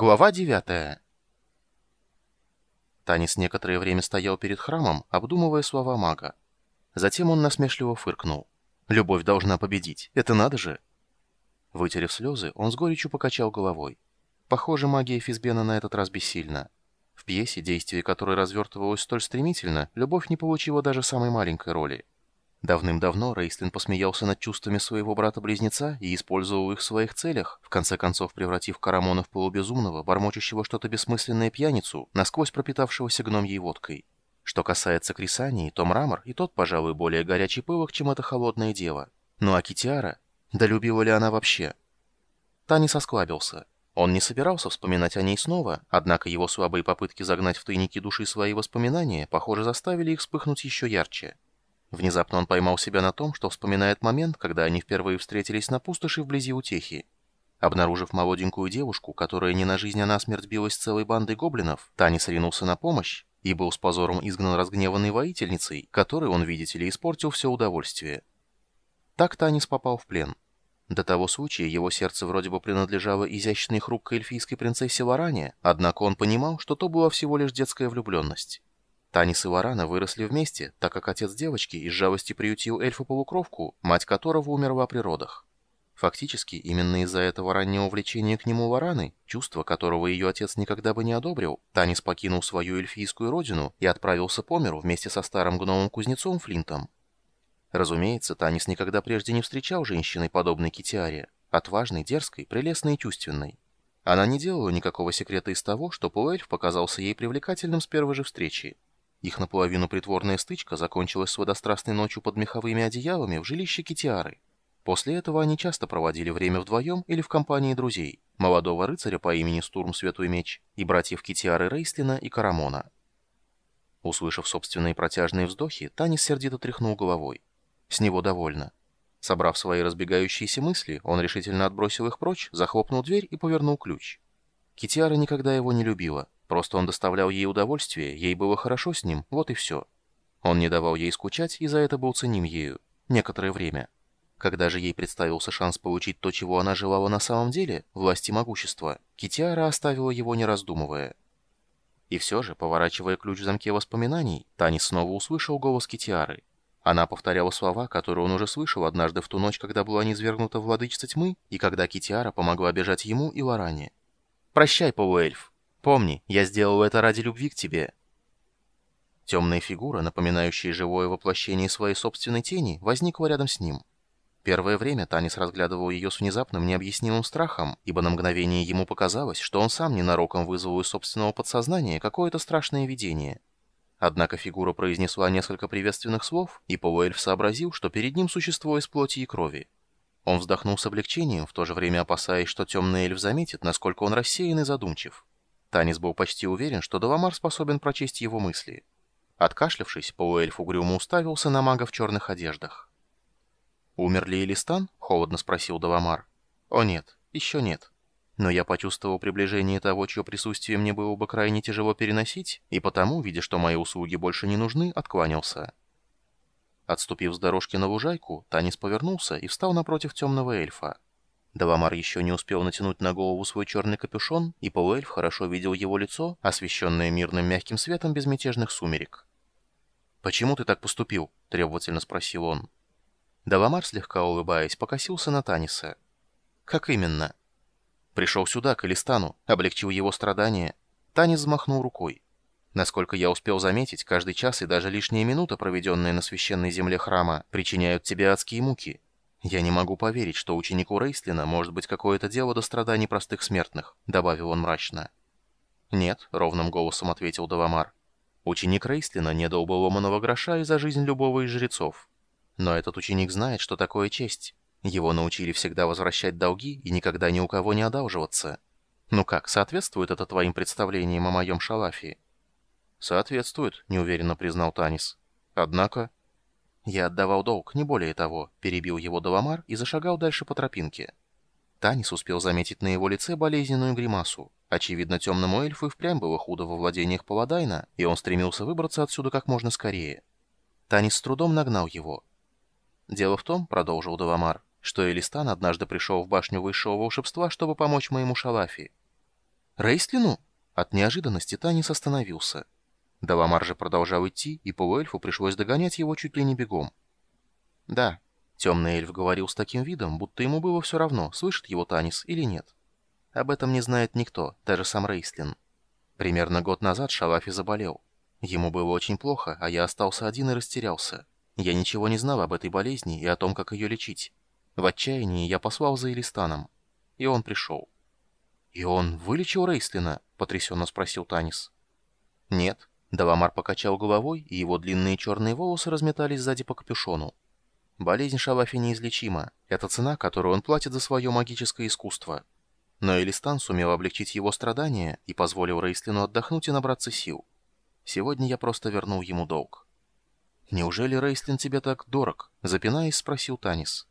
Глава 9 Танис некоторое время стоял перед храмом, обдумывая слова мага. Затем он насмешливо фыркнул. «Любовь должна победить. Это надо же!» Вытерев слезы, он с горечью покачал головой. Похоже, магия Физбена на этот раз бессильна. В пьесе, действие которой развертывалось столь стремительно, любовь не получила даже самой маленькой роли. Давным-давно Рейстлин посмеялся над чувствами своего брата-близнеца и использовал их в своих целях, в конце концов превратив Карамона в полубезумного, бормочущего что-то бессмысленное пьяницу, насквозь пропитавшегося гномьей водкой. Что касается Крисании, то Мрамор и тот, пожалуй, более горячий пылок, чем это холодное дева. Ну а Китиара? Да любила ли она вообще? Тани сосклабился. Он не собирался вспоминать о ней снова, однако его слабые попытки загнать в тайники души свои воспоминания, похоже, заставили их вспыхнуть еще ярче. Внезапно он поймал себя на том, что вспоминает момент, когда они впервые встретились на пустоши вблизи Утехи. Обнаружив молоденькую девушку, которая не на жизнь, а на смерть билась целой бандой гоблинов, Танис ринулся на помощь и был с позором изгнан разгневанной воительницей, которой он, видите ли, испортил все удовольствие. Так Танис попал в плен. До того случая его сердце вроде бы принадлежало изящной хрупкой эльфийской принцессе Лоране, однако он понимал, что то была всего лишь детская влюбленность. Танис и Варана выросли вместе, так как отец девочки из жалости приютил эльфа-полукровку, мать которого умерла при родах. Фактически, именно из-за этого раннего увлечения к нему Вараны, чувство которого ее отец никогда бы не одобрил, Танис покинул свою эльфийскую родину и отправился по миру вместе со старым гномом-кузнецом Флинтом. Разумеется, Танис никогда прежде не встречал женщины, подобной Китиаре, отважной, дерзкой, прелестной и чувственной. Она не делала никакого секрета из того, что полуэльф показался ей привлекательным с первой же встречи. Их наполовину притворная стычка закончилась водострастной ночью под меховыми одеялами в жилище Китиары. После этого они часто проводили время вдвоем или в компании друзей, молодого рыцаря по имени Стурм Святой Меч и братьев Китиары Рейстлина и Карамона. Услышав собственные протяжные вздохи, Танис сердито тряхнул головой. С него довольно. Собрав свои разбегающиеся мысли, он решительно отбросил их прочь, захлопнул дверь и повернул ключ. Китиара никогда его не любила. Просто он доставлял ей удовольствие, ей было хорошо с ним, вот и все. Он не давал ей скучать, и за это был ценим ею. Некоторое время. Когда же ей представился шанс получить то, чего она желала на самом деле, власть и могущество, Китиара оставила его не раздумывая. И все же, поворачивая ключ в замке воспоминаний, Танис снова услышал голос Китиары. Она повторяла слова, которые он уже слышал однажды в ту ночь, когда была низвергнута владычица тьмы, и когда Китиара помогла бежать ему и Лоране. «Прощай, полуэльф!» Помни, я сделал это ради любви к тебе». Темная фигура, напоминающая живое воплощение своей собственной тени, возникла рядом с ним. Первое время Танис разглядывал ее с внезапным необъяснимым страхом, ибо на мгновение ему показалось, что он сам ненароком вызвал из собственного подсознания какое-то страшное видение. Однако фигура произнесла несколько приветственных слов, и полуэльф сообразил, что перед ним существо из плоти и крови. Он вздохнул с облегчением, в то же время опасаясь, что темный эльф заметит, насколько он рассеян и задумчив. Танис был почти уверен, что Даламар способен прочесть его мысли. Откашлявшись, полуэльф угрюмо уставился на мага в черных одеждах. «Умер ли Элистан?» — холодно спросил Даламар. «О нет, еще нет. Но я почувствовал приближение того, чье присутствие мне было бы крайне тяжело переносить, и потому, видя, что мои услуги больше не нужны, откланялся». Отступив с дорожки на лужайку, Танис повернулся и встал напротив темного эльфа. Даламар еще не успел натянуть на голову свой черный капюшон, и полуэльф хорошо видел его лицо, освещенное мирным мягким светом безмятежных сумерек. «Почему ты так поступил?» — требовательно спросил он. Даламар, слегка улыбаясь, покосился на Таниса. «Как именно?» «Пришел сюда, к Элистану, облегчил его страдания». Танис взмахнул рукой. Насколько я успел заметить, каждый час и даже лишняя минута, проведенная на священной земле храма, причиняют тебе адские муки. «Я не могу поверить, что ученику Рейслина может быть какое-то дело до страданий простых смертных», — добавил он мрачно. «Нет», — ровным голосом ответил Давамар. «Ученик Рейслина не дал бы ломаного гроша и за жизнь любого из жрецов. Но этот ученик знает, что такое честь. Его научили всегда возвращать долги и никогда ни у кого не одалживаться. Ну как, соответствует это твоим представлениям о моем шалафе?» «Соответствует», — неуверенно признал Танис. «Однако...» «Я отдавал долг, не более того», — перебил его Даламар и зашагал дальше по тропинке. Танис успел заметить на его лице болезненную гримасу. Очевидно, темному эльфу и впрямь было худо во владениях Паладайна, и он стремился выбраться отсюда как можно скорее. Танис с трудом нагнал его. «Дело в том», — продолжил Даламар, — «что Элистан однажды пришел в башню высшего волшебства, чтобы помочь моему Шалафи. Рейстлину?» От неожиданности Танис остановился. Даламар же продолжал идти, и полуэльфу пришлось догонять его чуть ли не бегом. «Да», — темный эльф говорил с таким видом, будто ему было все равно, слышит его Танис или нет. Об этом не знает никто, даже сам Рейслин. Примерно год назад Шалафи заболел. Ему было очень плохо, а я остался один и растерялся. Я ничего не знал об этой болезни и о том, как ее лечить. В отчаянии я послал за Элистаном. И он пришел. «И он вылечил Рейслина?» — потрясенно спросил Танис. «Нет». Даламар покачал головой, и его длинные черные волосы разметались сзади по капюшону. Болезнь Шалафи неизлечима. Это цена, которую он платит за свое магическое искусство. Но Элистан сумел облегчить его страдания и позволил Рейслину отдохнуть и набраться сил. Сегодня я просто вернул ему долг. «Неужели Рейслин тебе так дорог?» — запинаясь, спросил Танис.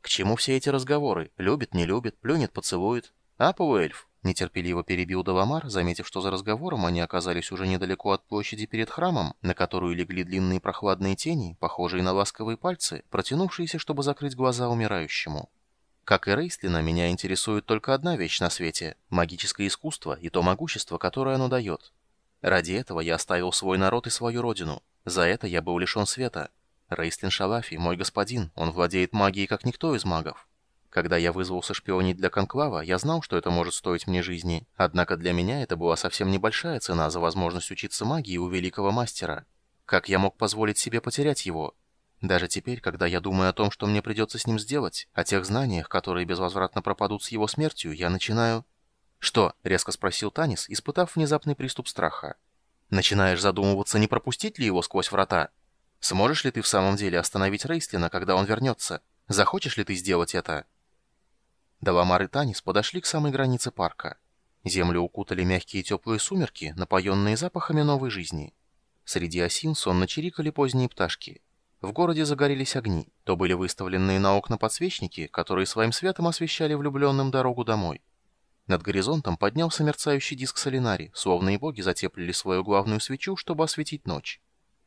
«К чему все эти разговоры? Любит, не любит, плюнет, поцелует. А, полуэльф?» — нетерпеливо перебил Даламар, заметив, что за разговором они оказались уже недалеко от площади перед храмом, на которую легли длинные прохладные тени, похожие на ласковые пальцы, протянувшиеся, чтобы закрыть глаза умирающему. Как и Рейслина, меня интересует только одна вещь на свете — магическое искусство и то могущество, которое оно дает. Ради этого я оставил свой народ и свою родину. За это я был лишен света. Рейслин Шалафи, мой господин, он владеет магией, как никто из магов. Когда я вызвался шпионить для Конклава, я знал, что это может стоить мне жизни, однако для меня это была совсем небольшая цена за возможность учиться магии у великого мастера. Как я мог позволить себе потерять его? Даже теперь, когда я думаю о том, что мне придется с ним сделать, о тех знаниях, которые безвозвратно пропадут с его смертью, я начинаю... «Что?» — резко спросил Танис, испытав внезапный приступ страха. «Начинаешь задумываться, не пропустить ли его сквозь врата? Сможешь ли ты в самом деле остановить Рейстлина, когда он вернется? Захочешь ли ты сделать это?» Даламар и Танис подошли к самой границе парка. Землю укутали мягкие теплые сумерки, напоенные запахами новой жизни. Среди осин сонно чирикали поздние пташки — в городе загорелись огни, то были выставленные на окна подсвечники, которые своим светом освещали влюбленным дорогу домой. Над горизонтом поднялся мерцающий диск Солинари, словно и боги затеплили свою главную свечу, чтобы осветить ночь.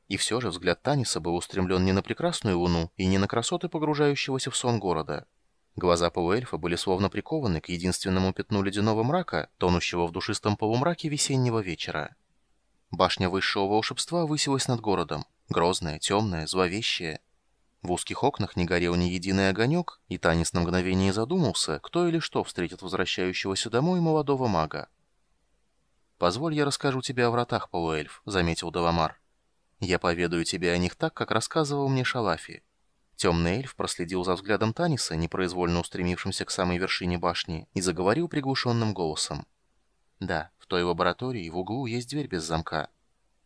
И все же взгляд Таниса был устремлен не на прекрасную луну и не на красоты погружающегося в сон города. Глаза полуэльфа были словно прикованы к единственному пятну ледяного мрака, тонущего в душистом полумраке весеннего вечера. Башня высшего волшебства высилась над городом, грозная, темная, зловещая. В узких окнах не горел ни единый огонек, и Танис на мгновение задумался, кто или что встретит возвращающегося домой молодого мага. «Позволь, я расскажу тебе о вратах, полуэльф», — заметил Даламар. «Я поведаю тебе о них так, как рассказывал мне Шалафи». Темный эльф проследил за взглядом Таниса, непроизвольно устремившимся к самой вершине башни, и заговорил приглушенным голосом. «Да, в той лаборатории в углу есть дверь без замка.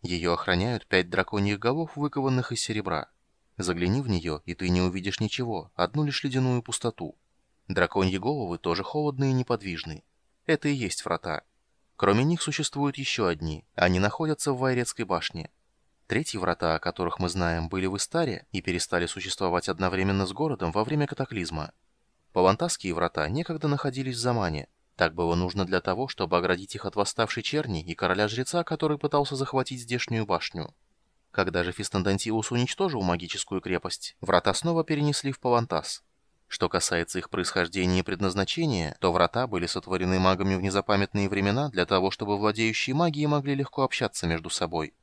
Ее охраняют пять драконьих голов, выкованных из серебра. Загляни в нее, и ты не увидишь ничего, одну лишь ледяную пустоту. Драконьи головы тоже холодные и неподвижны. Это и есть врата. Кроме них существуют еще одни. Они находятся в Вайрецкой башне. Третьи врата, о которых мы знаем, были в Истаре и перестали существовать одновременно с городом во время катаклизма. Палантасские врата некогда находились в Замане, так было нужно для того, чтобы оградить их от восставшей черни и короля-жреца, который пытался захватить здешнюю башню. Когда же Фистандантиус уничтожил магическую крепость, врата снова перенесли в Палантас. Что касается их происхождения и предназначения, то врата были сотворены магами в незапамятные времена для того, чтобы владеющие магией могли легко общаться между собой.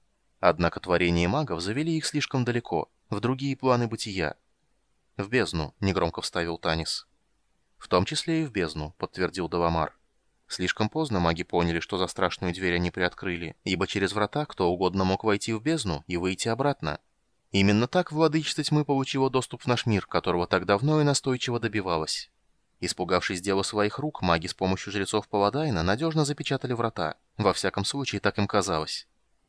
Однако творения магов завели их слишком далеко, в другие планы бытия. «В бездну», — негромко вставил Танис. «В том числе и в бездну», — подтвердил Даламар. Слишком поздно маги поняли, что за страшную дверь они приоткрыли, ибо через врата кто угодно мог войти в бездну и выйти обратно. Именно так владычество тьмы получило доступ в наш мир, которого так давно и настойчиво добивалось. Испугавшись дела своих рук, маги с помощью жрецов Паладайна надежно запечатали врата. Во всяком случае, так им казалось.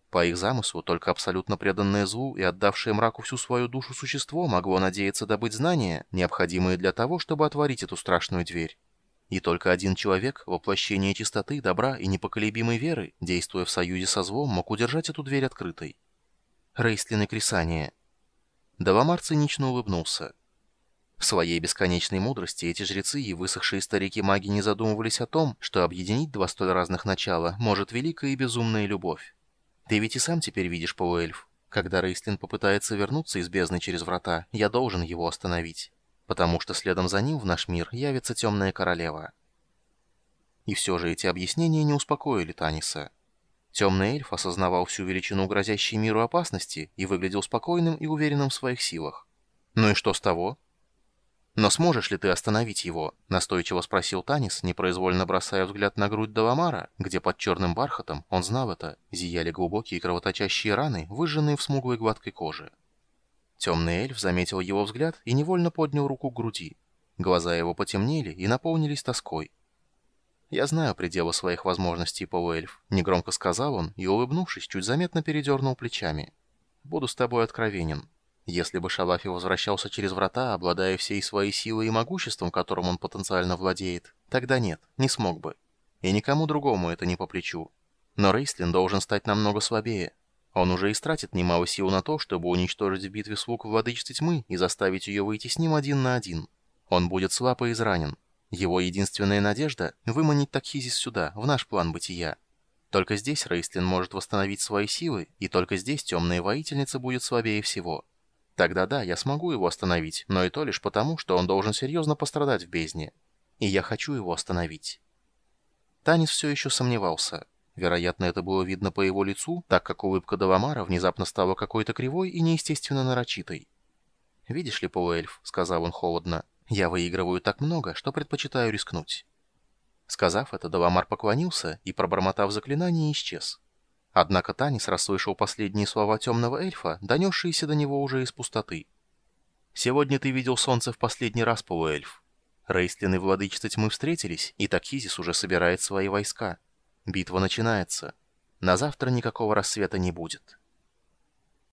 По их замыслу, только абсолютно преданное злу и отдавшее мраку всю свою душу существо могло надеяться добыть знания, необходимые для того, чтобы отворить эту страшную дверь. И только один человек, воплощение чистоты, добра и непоколебимой веры, действуя в союзе со злом, мог удержать эту дверь открытой. Рейстлин и Крисания. Даламар цинично улыбнулся. В своей бесконечной мудрости эти жрецы и высохшие старики-маги не задумывались о том, что объединить два столь разных начала может великая и безумная любовь. Ты ведь и сам теперь видишь, полуэльф. Когда Рейстлин попытается вернуться из бездны через врата, я должен его остановить. Потому что следом за ним в наш мир явится темная королева. И все же эти объяснения не успокоили Таниса. Темный эльф осознавал всю величину грозящей миру опасности и выглядел спокойным и уверенным в своих силах. «Ну и что с того?» «Но сможешь ли ты остановить его?» — настойчиво спросил Танис, непроизвольно бросая взгляд на грудь Даламара, где под черным бархатом, он знал это, зияли глубокие кровоточащие раны, выжженные в смуглой гладкой коже. Темный эльф заметил его взгляд и невольно поднял руку к груди. Глаза его потемнели и наполнились тоской. «Я знаю пределы своих возможностей, полуэльф», — негромко сказал он и, улыбнувшись, чуть заметно передернул плечами. «Буду с тобой откровенен. Если бы Шалафи возвращался через врата, обладая всей своей силой и могуществом, которым он потенциально владеет, тогда нет, не смог бы. И никому другому это не по плечу. Но Рейслин должен стать намного слабее. Он уже истратит немало сил на то, чтобы уничтожить в битве слуг владычицы тьмы и заставить ее выйти с ним один на один. Он будет слаб и изранен. Его единственная надежда — выманить Такхизис сюда, в наш план бытия. Только здесь Рейслин может восстановить свои силы, и только здесь темная воительница будет слабее всего. Тогда да, я смогу его остановить, но и то лишь потому, что он должен серьезно пострадать в бездне. И я хочу его остановить. Танис все еще сомневался. Вероятно, это было видно по его лицу, так как улыбка Даламара внезапно стала какой-то кривой и неестественно нарочитой. «Видишь ли, полуэльф», — сказал он холодно, — «я выигрываю так много, что предпочитаю рискнуть». Сказав это, Даламар поклонился и, пробормотав заклинание, исчез. Однако Танис расслышал последние слова темного эльфа, донесшиеся до него уже из пустоты. «Сегодня ты видел солнце в последний раз, полуэльф. Рейстлин и Владычица Тьмы встретились, и Такхизис уже собирает свои войска. Битва начинается. На завтра никакого рассвета не будет».